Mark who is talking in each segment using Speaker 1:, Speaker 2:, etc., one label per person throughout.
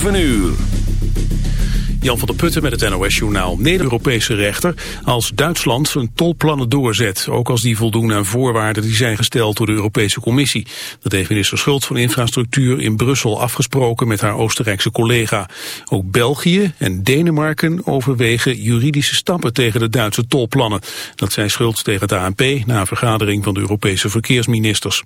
Speaker 1: 7 uur.
Speaker 2: Jan van der Putten met het NOS-journaal. Neder-Europese rechter als Duitsland zijn tolplannen doorzet. Ook als die voldoen aan voorwaarden die zijn gesteld door de Europese Commissie. Dat heeft minister Schultz van Infrastructuur in Brussel afgesproken met haar Oostenrijkse collega. Ook België en Denemarken overwegen juridische stappen tegen de Duitse tolplannen. Dat zei Schultz tegen het ANP na een vergadering van de Europese verkeersministers.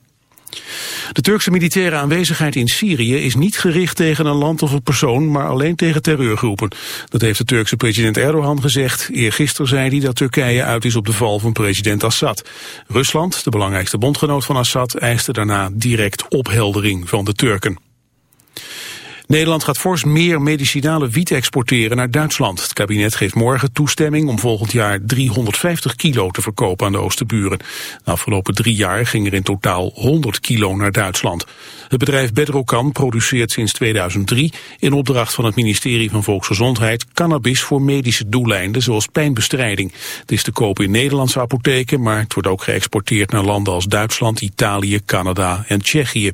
Speaker 2: De Turkse militaire aanwezigheid in Syrië is niet gericht tegen een land of een persoon, maar alleen tegen terreurgroepen. Dat heeft de Turkse president Erdogan gezegd. Eergisteren zei hij dat Turkije uit is op de val van president Assad. Rusland, de belangrijkste bondgenoot van Assad, eiste daarna direct opheldering van de Turken. Nederland gaat fors meer medicinale wiet exporteren naar Duitsland. Het kabinet geeft morgen toestemming om volgend jaar 350 kilo te verkopen aan de Oosterburen. De afgelopen drie jaar ging er in totaal 100 kilo naar Duitsland. Het bedrijf Bedrocan produceert sinds 2003 in opdracht van het ministerie van Volksgezondheid cannabis voor medische doeleinden zoals pijnbestrijding. Het is te kopen in Nederlandse apotheken, maar het wordt ook geëxporteerd naar landen als Duitsland, Italië, Canada en Tsjechië.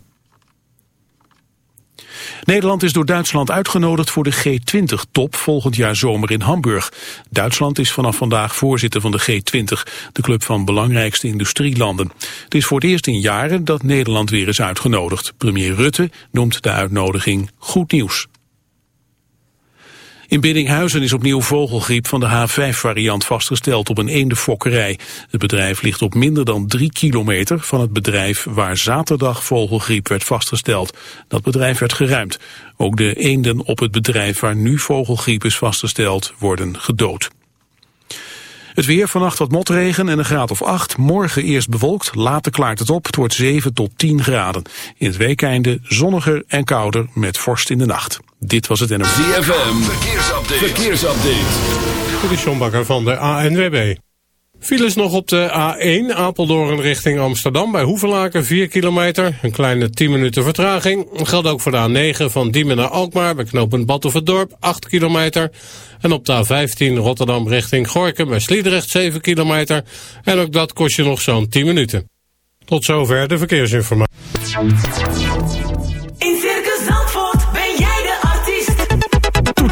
Speaker 2: Nederland is door Duitsland uitgenodigd voor de G20-top volgend jaar zomer in Hamburg. Duitsland is vanaf vandaag voorzitter van de G20, de club van belangrijkste industrielanden. Het is voor het eerst in jaren dat Nederland weer is uitgenodigd. Premier Rutte noemt de uitnodiging goed nieuws. In Biddinghuizen is opnieuw vogelgriep van de H5-variant vastgesteld op een eendenfokkerij. Het bedrijf ligt op minder dan drie kilometer van het bedrijf waar zaterdag vogelgriep werd vastgesteld. Dat bedrijf werd geruimd. Ook de eenden op het bedrijf waar nu vogelgriep is vastgesteld worden gedood. Het weer, vannacht wat motregen en een graad of 8. Morgen eerst bewolkt, later klaart het op. Het wordt 7 tot 10 graden. In het weekeinde zonniger en kouder met vorst in de nacht. Dit was het NMV.
Speaker 1: ZFM, verkeersupdate. verkeersupdate.
Speaker 3: Dit is John Bakker van de ANWB. Files nog op de A1 Apeldoorn richting Amsterdam bij Hoevelaken 4 kilometer. Een kleine 10 minuten vertraging. Geldt ook voor de A9 van Diemen naar Alkmaar bij knooppunt Batuverdorp 8 kilometer. En op de A15 Rotterdam richting Gorkum bij Sliedrecht 7 kilometer. En ook dat kost je nog zo'n 10 minuten. Tot zover de verkeersinformatie.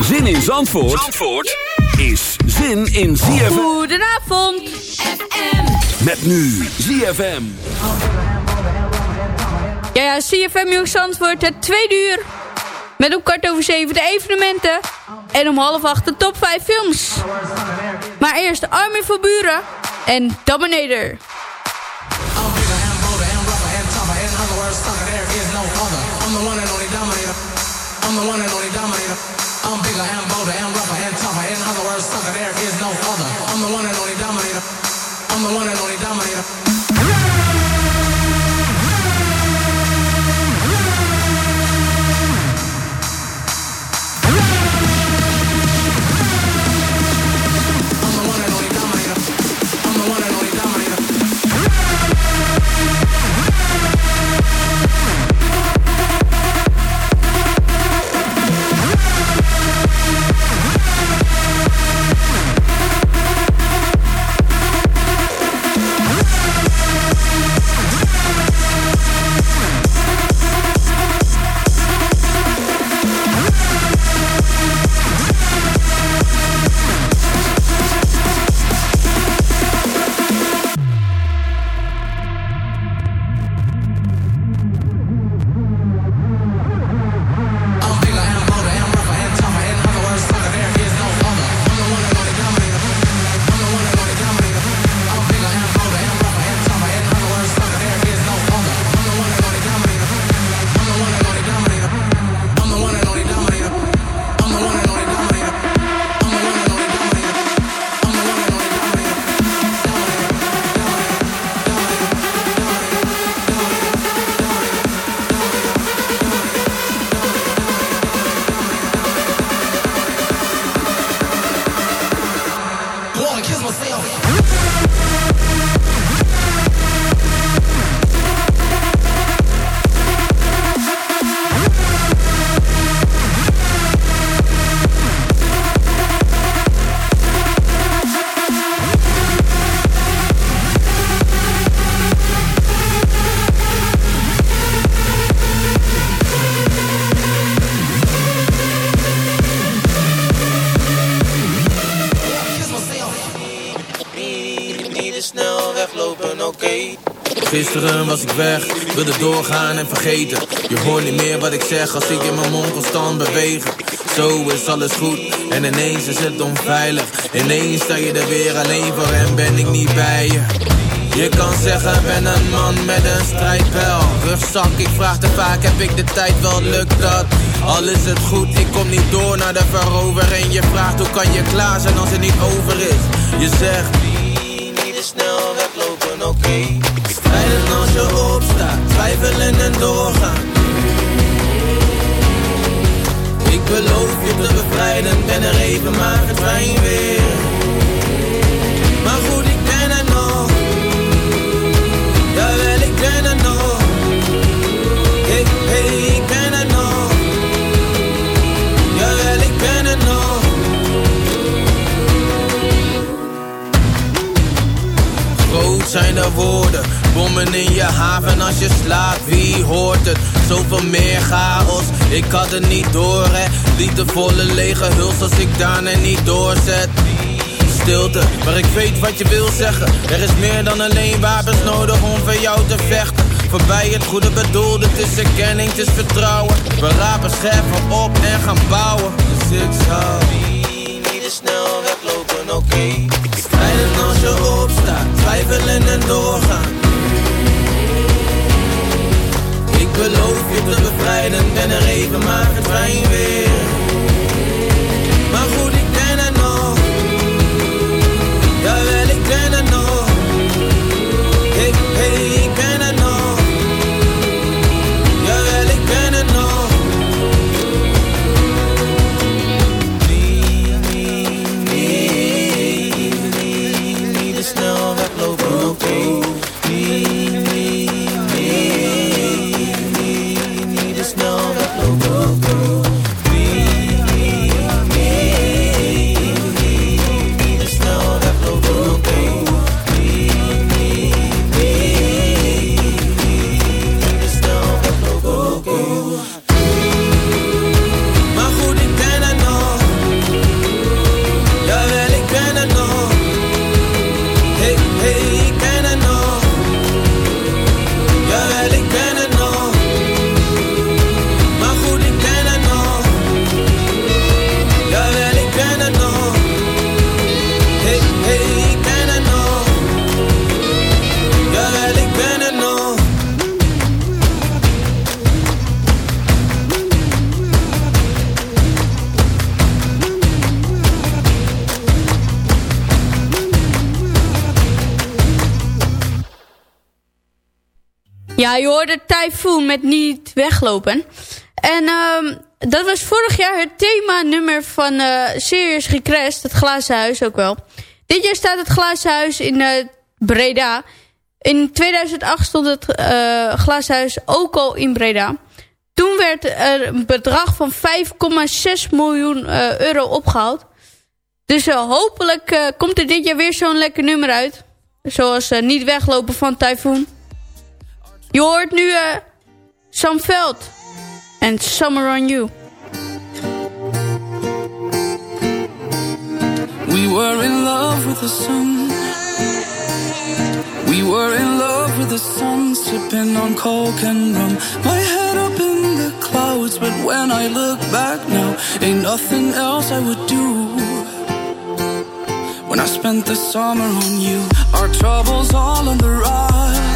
Speaker 1: Zin in Zandvoort, Zandvoort is zin in ZFM.
Speaker 4: Goedenavond. FM.
Speaker 1: Met nu ZFM.
Speaker 4: Ja, ja, ZFM Jong Zandvoort, het tweede uur. Met om kwart over zeven de evenementen. En om half acht de top vijf films. Maar eerst Armin voor Buren en Dominator.
Speaker 5: Dominator. I'm bigger I'm weg, wilde doorgaan en vergeten. Je hoort niet meer wat ik zeg als ik in mijn mond constant beweeg. Zo is alles goed en ineens is het onveilig. Ineens sta je er weer alleen voor en ben ik niet bij je. Je kan zeggen, ben een man met een strijdbel. Rugzak, ik vraag te vaak, heb ik de tijd wel, lukt dat? Al is het goed, ik kom niet door naar de verovering. Je vraagt, hoe kan je klaar zijn als het niet over is? Je zegt, niet te snel weglopen, oké. Twijfelen en doorgaan. Ik beloof je te bevrijden, ben er even, maar verdwijn weer. Maar goed, ik ben er nog. Jawel, ik ben nog. Hey, ben zijn de woorden, bommen in je haven als je slaapt, wie hoort het? Zoveel meer chaos, ik had het niet door hè. Liefdevolle lege huls als ik daarna niet doorzet. Stilte, maar ik weet wat je wil zeggen. Er is meer dan alleen wapens nodig om voor jou te vechten. Voorbij het goede bedoelde, het is erkenning, het is vertrouwen. We rapen scherven op en gaan bouwen. Dus ik zou niet te snel weglopen, oké Strijden als je opstaat, twijfelen en doorgaan. Ik beloof je te bevrijden, ben er even maar verdwijn weer. Maar goed, ik ben er nog. Jawel, ik ben er nog. Ik, hey, ik
Speaker 4: Ja, je hoorde Typhoon met Niet Weglopen. En ehm, dat was vorig jaar het thema-nummer van eh Serious Request, het Glazen Huis ook wel. Dit jaar staat het Glazen Huis in eh, Breda. In 2008 stond het eh Glazen Huis ook al in Breda. Toen werd er een bedrag van 5,6 miljoen euro opgehaald. Dus hopelijk komt er dit jaar weer zo'n lekker nummer uit. Zoals Niet Weglopen van Typhoon. Je hoort nu eh Sam Veld en Summer on You.
Speaker 6: We were in love with the sun. We were in love with the sun, sipping on coke and rum. My head up in the clouds, but when I look back now, ain't nothing else I would do. When I spent the summer on you, our troubles all on the rocks.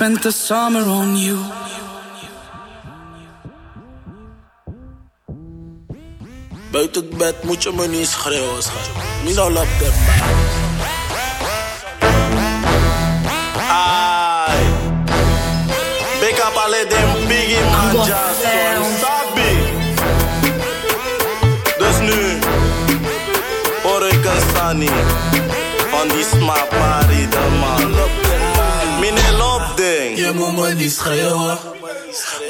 Speaker 6: Spent the summer on you.
Speaker 7: Buiten het bed moet je me niet schreeuwen, schat. Niet al op de Ai. Big up alle dem biggie man just Sabi. Dus nu hoor ik een Sunny die smaak party man. the moment
Speaker 8: this higher.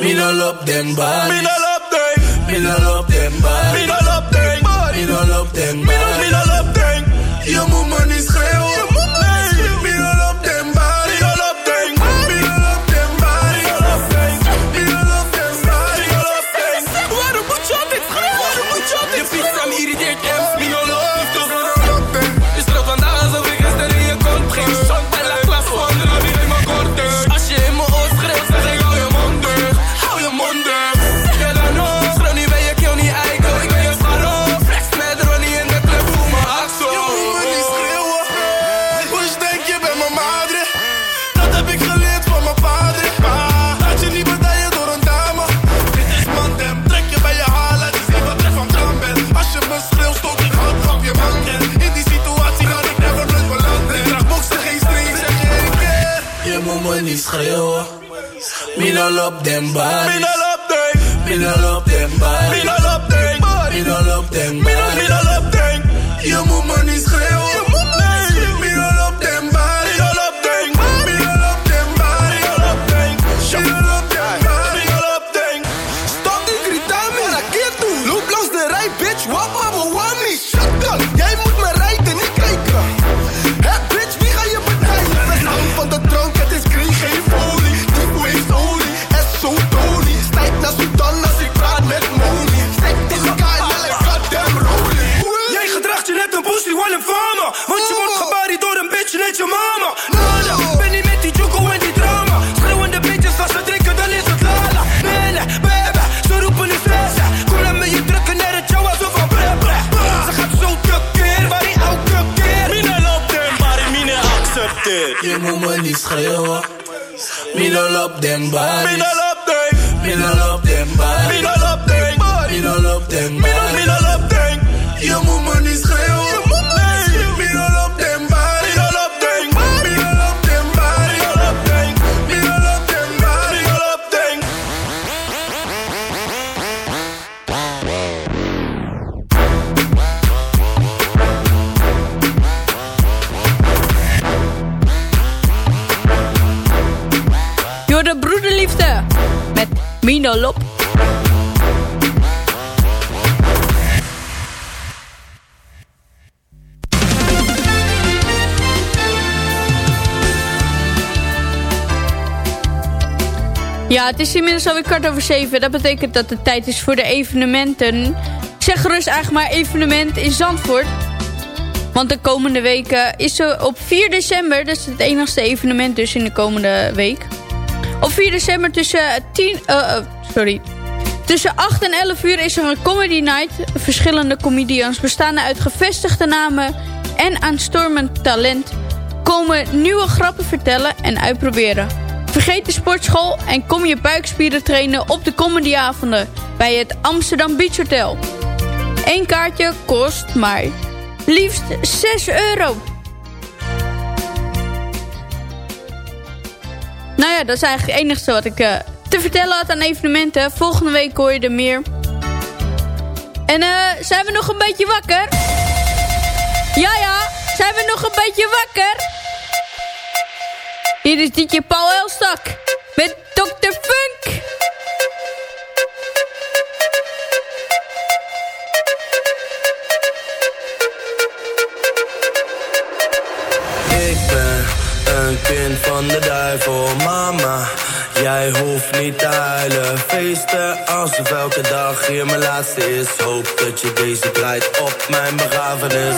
Speaker 8: Me
Speaker 7: no love
Speaker 8: them bodies. Me no
Speaker 7: love them. Me
Speaker 8: no love
Speaker 7: them bodies. Me no love them. Me no love them bodies. somebody. You woman is Khayawa. Me no love
Speaker 8: them bodies. Me
Speaker 7: no
Speaker 8: love them. Me no love them bodies. Me no love them. Me
Speaker 7: no love them. Me
Speaker 4: no love them. Mino. Ja, het is inmiddels alweer kwart over zeven. Dat betekent dat het tijd is voor de evenementen. Ik zeg gerust eigenlijk maar evenement in Zandvoort. Want de komende weken is er op 4 december, dat is het enigste evenement dus in de komende week. Op 4 december tussen 10, uh, uh, sorry, tussen 8 en 11 uur is er een comedy night. Verschillende comedians bestaande uit gevestigde namen en aanstormend talent komen nieuwe grappen vertellen en uitproberen. Vergeet de sportschool en kom je buikspieren trainen op de comedyavonden bij het Amsterdam Beach Hotel. Eén kaartje kost maar liefst 6 euro. Nou ja, dat is eigenlijk het enige wat ik uh, te vertellen had aan evenementen. Volgende week hoor je er meer. En uh, zijn we nog een beetje wakker? Ja, ja, zijn we nog een beetje wakker? Hier is DJ Paul
Speaker 9: hoeft niet te huilen. Feesten alsof elke dag hier mijn laatste is. Hoop dat je deze draait op mijn begrafenis.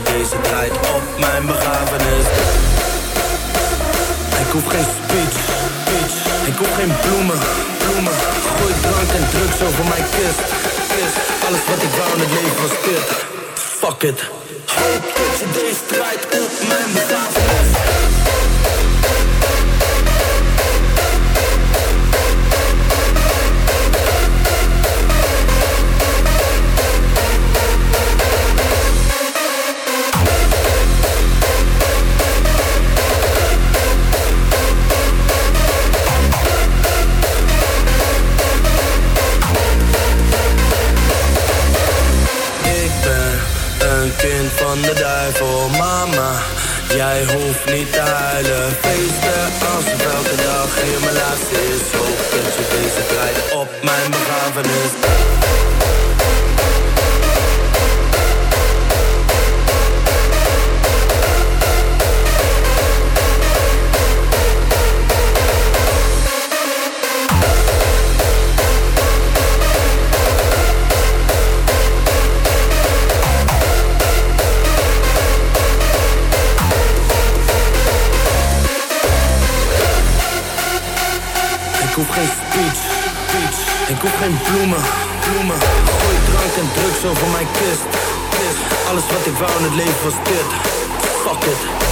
Speaker 9: Deze draait op mijn begrafenis. Ik hoef geen speech, speech. Ik hoef geen bloemen, bloemen. Gooi drank en drugs over mijn kist, kist. Alles wat ik wou in het leven was dit. Fuck it. Hoop dat je deze draait op mijn begrafenis. Van de duivel, mama. Jij hoeft niet te huilen. Feesten alsof elke dag hier mijn laatste is. Hoop dat je deze draait op mijn begrafenis. found het leven was kut. Fuck it.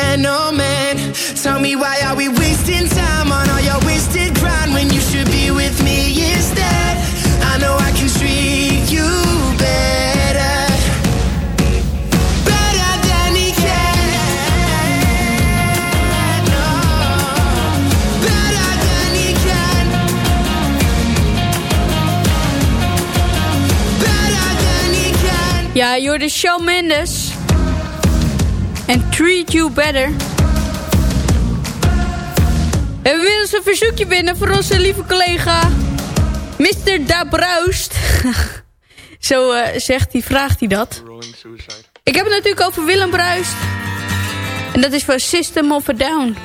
Speaker 10: gentleman. Tell me why are we wasting time on all your wasted grind when you should be with me instead? I know I can treat you.
Speaker 4: Ja, je hoorde Shawn Mendes. Treat You Better. En we willen een verzoekje binnen voor onze lieve collega... Mr. Dabruist. Zo eh, zegt hij, vraagt hij dat. Ik heb het natuurlijk over Willem Bruist. En dat is voor System of a Down.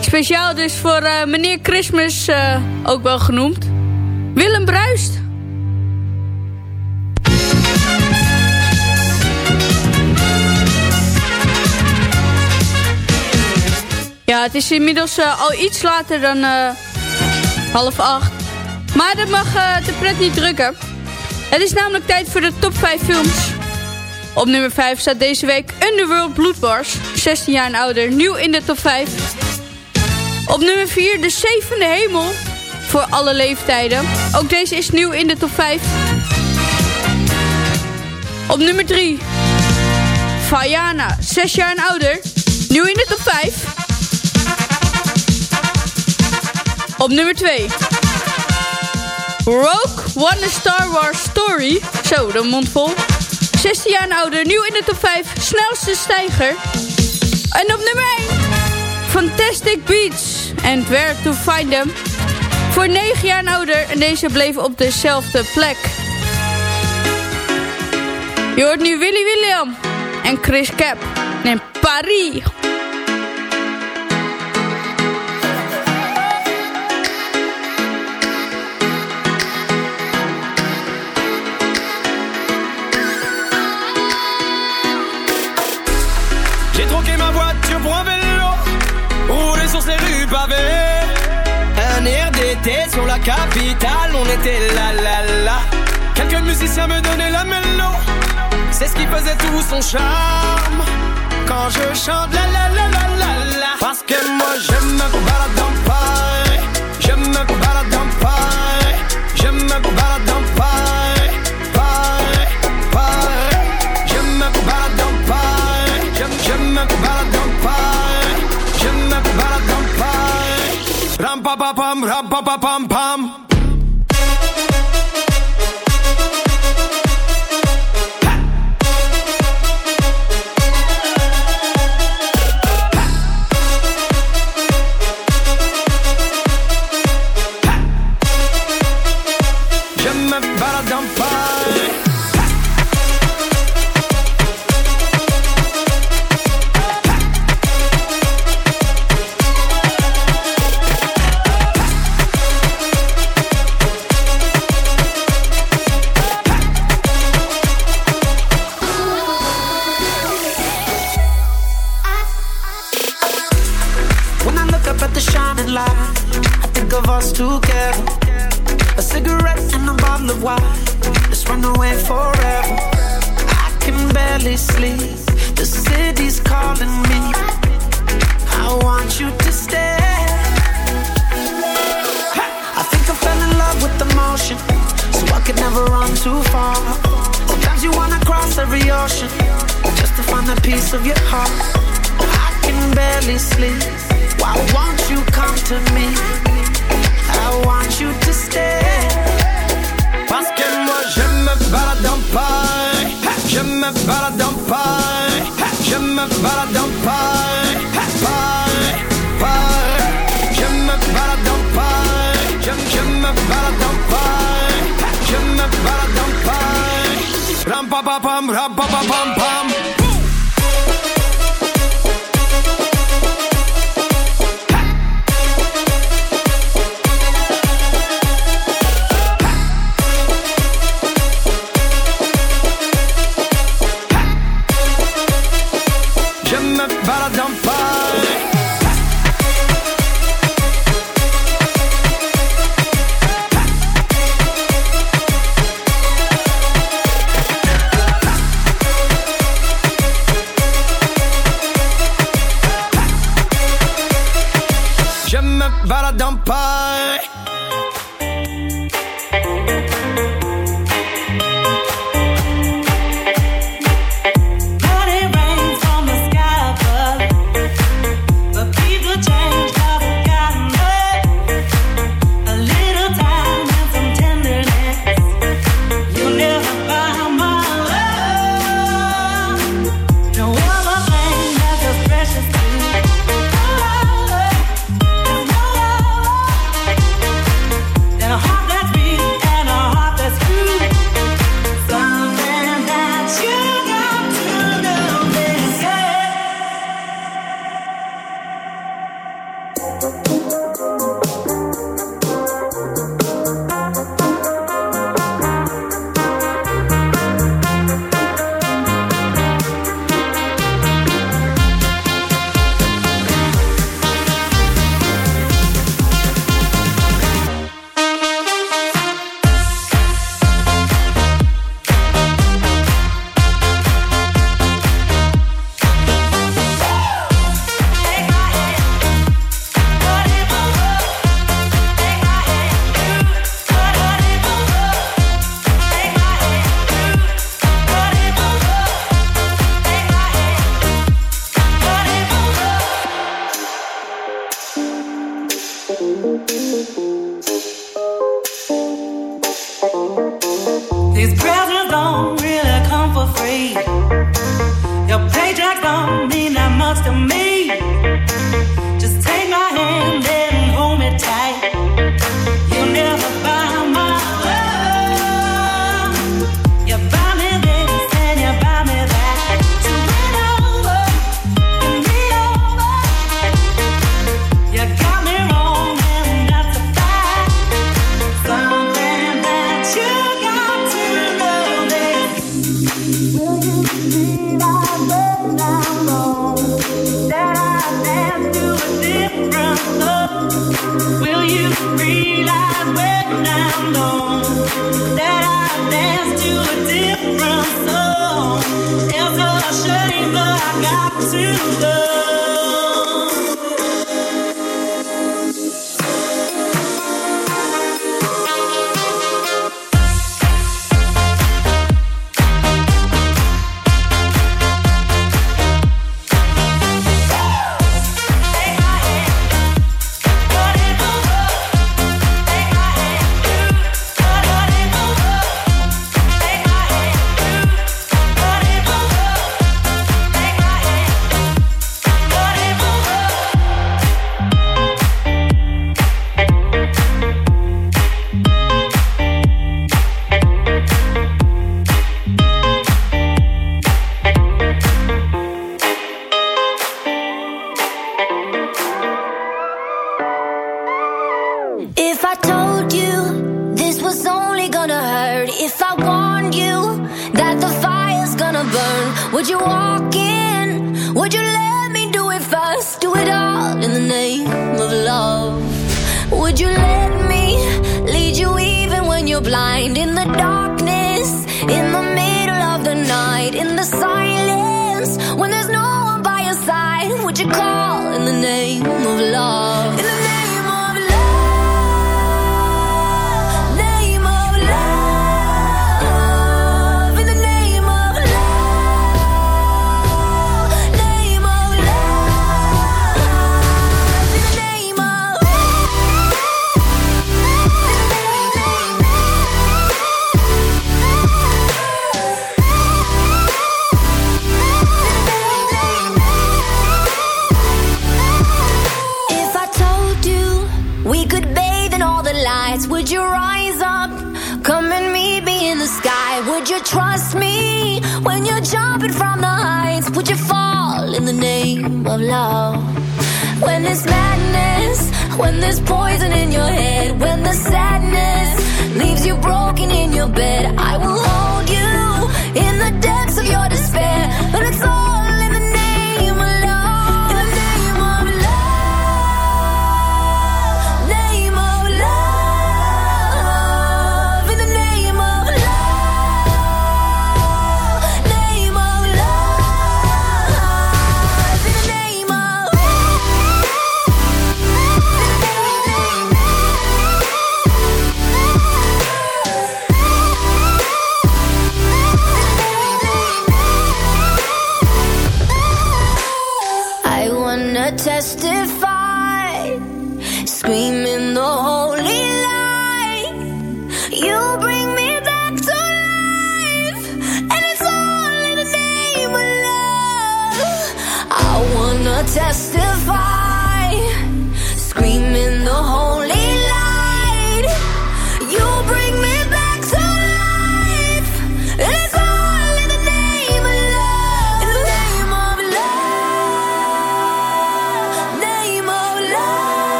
Speaker 4: Speciaal dus voor eh, meneer Christmas, eh, ook wel genoemd. Willem Bruist. Ja, het is inmiddels eh, al iets later dan half acht. Maar dat mag de pret niet drukken. Het is namelijk tijd voor de top 5 films. Op nummer 5 staat deze week Underworld Bloodwars. 16 jaar en ouder, nieuw in de top 5. Op nummer 4 De Zevende Hemel. Voor alle leeftijden. Ook deze is nieuw in de top 5. Op nummer 3. Fayana, 6 jaar en ouder. Nieuw in de top 5. Op nummer 2. Rogue One Star Wars Story. Zo, de mond vol. 16 jaar ouder, nieuw in de top 5. Snelste stijger. En op nummer 1. Fantastic Beats. And Where to Find Them. Voor 9 jaar ouder. En deze bleef op dezelfde plek. Je hoort nu Willy William. En Chris Cap. En Paris.
Speaker 11: Ces rues pavées. Un air d'été sur la capitale, on était là là là. Quelques musiciens me donnaient la mélo, c'est ce qui faisait tout son charme. Quand je chante la la la la la la, parce que moi je me balade dans Paris, je me balade dans pam, pam, pam,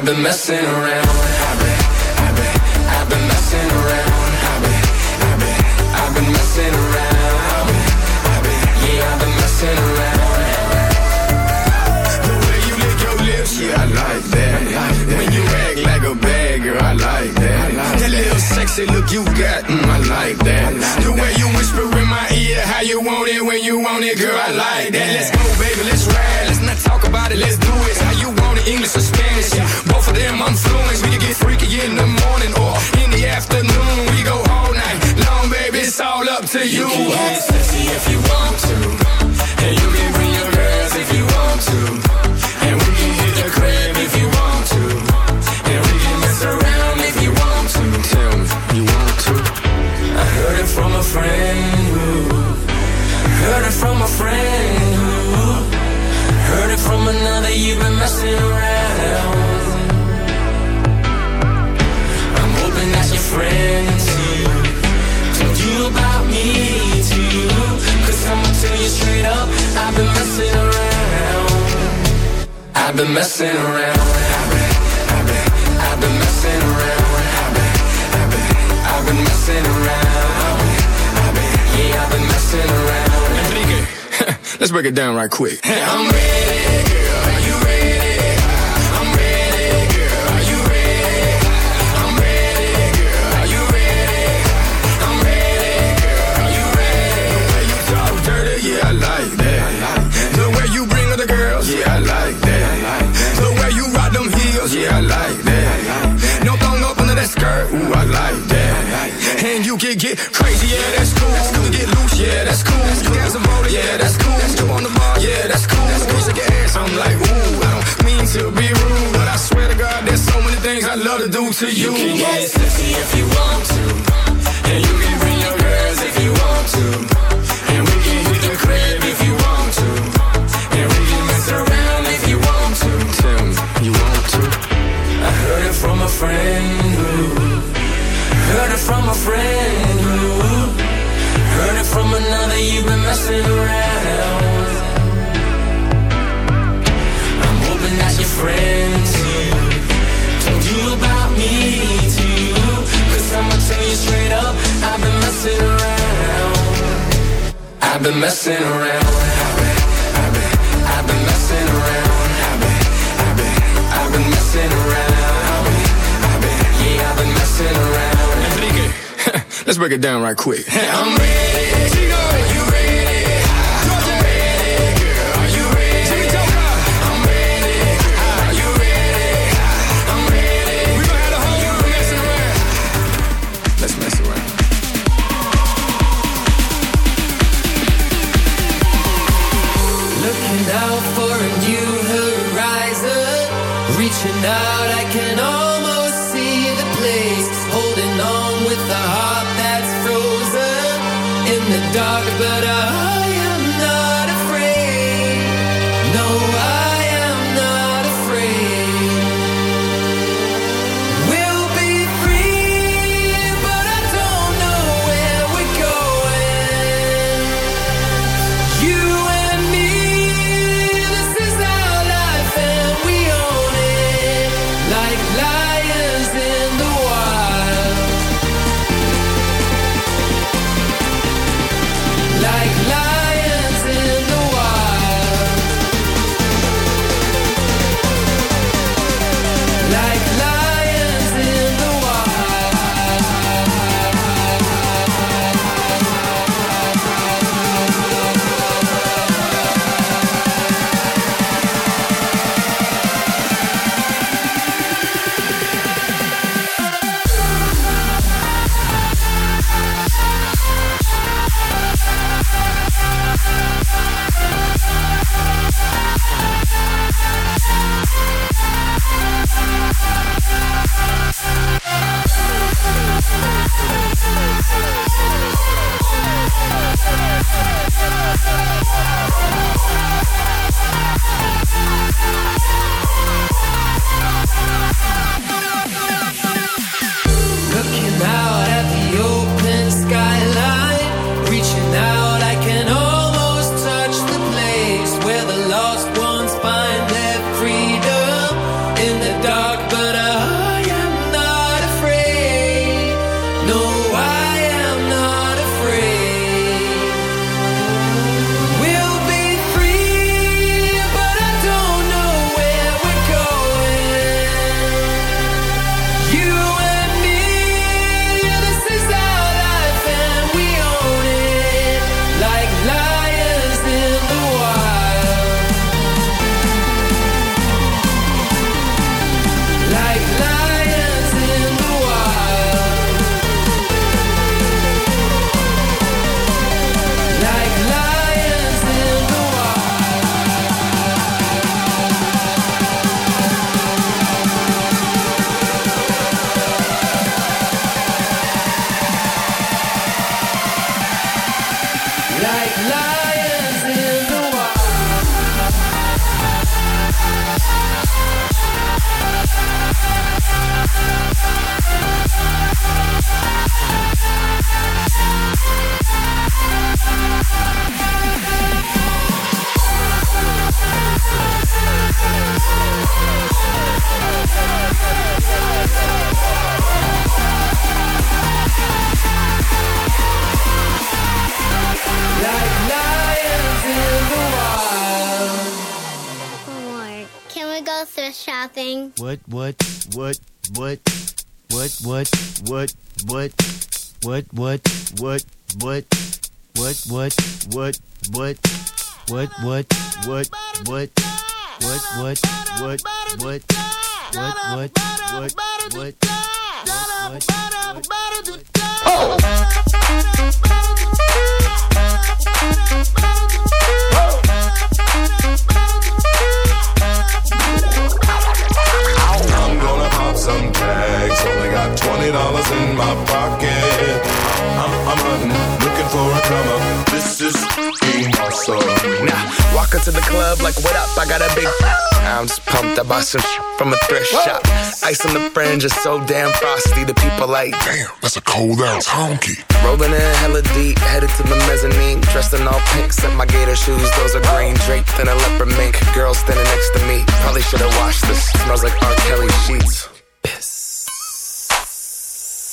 Speaker 8: I've been messing around. I've been, I've been, I've been messing around. I've been, I've been, I've been messing around. I've been, I've been, yeah, I've been messing around. The way you lick your lips, yeah, I like that. When
Speaker 12: you act like a bad girl, I like that. That little
Speaker 8: sexy look you got, mm, I like that. The way you whisper in my ear how you want it when you want it, girl, I like that. Let's go, baby, let's ride. Let's not talk about it, let's do it. How you English or Spanish? Both of them I'm fluent. We can get freaky in the morning or in the afternoon. We go all night long, baby, it's all up to you. You can get sexy if you want to. And you can bring your girls if you want to. And we can hit the crib if you want to. And we can mess around if you want to. Tell me, you want to? I heard it from a friend heard it from a friend from another. You've been messing around. I'm hoping that your friends too told you about me too. Cause I'ma tell you straight up, I've been messing around. I've been messing around. I've been, I've been, I've been messing around. I've been, I've been, I've been messing around. Let's break it down right quick. I'm ready, girl. Are you ready? I'm ready, girl. Are you ready? I'm ready, girl. Are you ready? I'm ready, girl. Are you ready? The way you talk dirty, yeah, I like that. The way you bring other girls, yeah, I like that. You can get crazy, yeah, that's cool. You can get loose, yeah, that's cool. You got some motor, yeah, that's cool. Jump on the bar, yeah, that's cool. You shake your ass, I'm like, ooh, I don't mean to be rude, but I swear to God, there's so many things I love to do to you. You can get sexy if you want to, and you can bring your girls if you want to, and we can hit the crib if you want to, and we can mess around if you want to. Tell me, you want to? I heard it from a friend who heard it from a friend who heard it from another. You've been messing around. I'm hoping that your friends too told you about me too. Cause I'ma tell you straight up, I've been messing around. I've been messing around. I've been, I've been, I've been messing around. I've been, I've been, I've been messing around. I've been, I've been, yeah, I've been messing around. Let's break it down right quick. I'm ready.
Speaker 13: Honky. Rolling in hella deep, headed to the mezzanine. Dressed in all pink, set my gator shoes. Those are green draped in a leopard mink. Girl standing next to me. Probably should have washed this. Smells like R. Kelly sheets.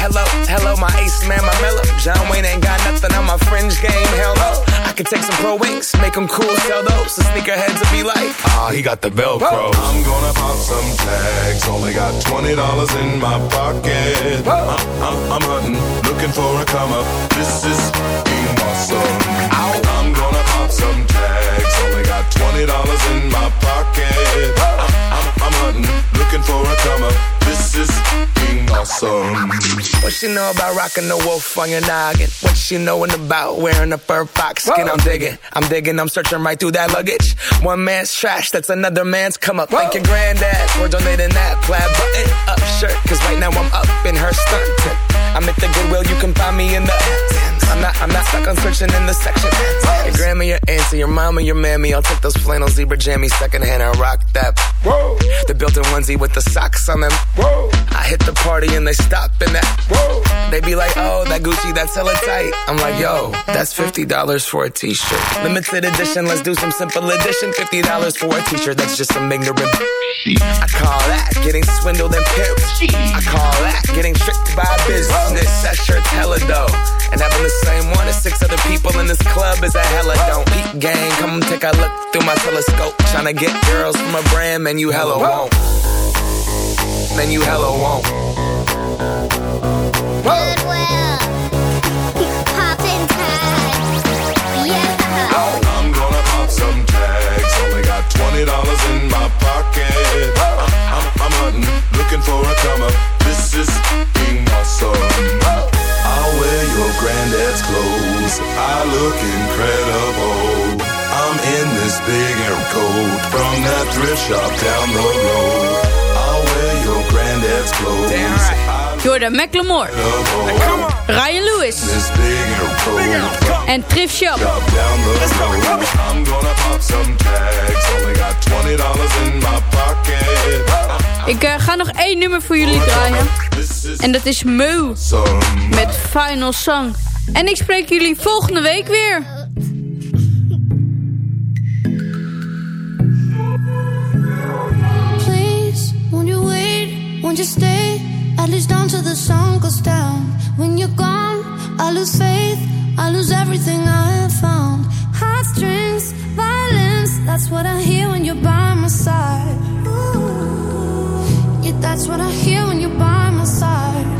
Speaker 13: Hello, hello, my ace man, my mellow. John Wayne ain't got nothing on my fringe game. Hell no. I could take some pro wings, make them cool, sell those. The sneakerheads will be like, ah, he got the Velcro.
Speaker 14: I'm gonna pop some tags. Only got twenty dollars in my pocket. I'm, I'm, uh, uh, I'm hunting, looking for a come up. This is being awesome. I'm gonna pop some tags. Only got twenty dollars in my pocket. Uh, I'm, I'm, I'm hunting, looking for a come up. This is being awesome.
Speaker 13: What she know about rocking the wolf on your noggin? What she knowin' about wearing a fur fox skin? I'm digging, I'm digging, I'm searching right through that luggage. One man's trash, that's another man's come up. Thank your granddad for donating that plaid button up shirt. Cause right now I'm up in her skirt. I'm at the Goodwill, you can find me in the. I'm not, I'm not stuck on searching in the section. Your grandma, your auntie, your mama, your mammy. I'll take those flannel zebra jammies secondhand and rock that. Whoa. The built-in onesie with the socks on them. Whoa. I hit the party and they stop in that. Whoa. They be like, oh, that Gucci, that's hella tight. I'm like, yo, that's $50 for a t-shirt. Limited edition, let's do some simple edition. $50 for a t-shirt, that's just some ignorant. I call that getting swindled and pimped. I call that getting tricked by business. That shirt's hella dope. And having the same one as six other people in this club is a hella don't. Peak gang, come take a look through my telescope. Trying to get girls from a brand, man, you hella won't. Man, you hella won't.
Speaker 15: Yeah.
Speaker 14: I'm gonna some tags. Only got twenty dollars in my pocket. I'm, I'm, hunting, looking for a come up. This is. I'll wear your granddad's clothes. I look incredible. I'm in this big air coat from that thrift shop down the road. Granddad's clothes. Damn right.
Speaker 4: Jordan McLemore. Ryan Lewis. En Thrift Shop.
Speaker 14: Down the road. I'm gonna pop some tags. Only got twenty dollars in my pocket.
Speaker 4: Ik ga nog één nummer voor jullie draaien. En dat is Meu. Met Final Song. En ik spreek jullie volgende week weer.
Speaker 16: Won't you stay? At least down till the sun goes down. When you're gone, I lose faith. I lose everything I have found. Heartstrings, violence. That's what I hear when you're by my side. Yeah, that's what I hear when you're by my side.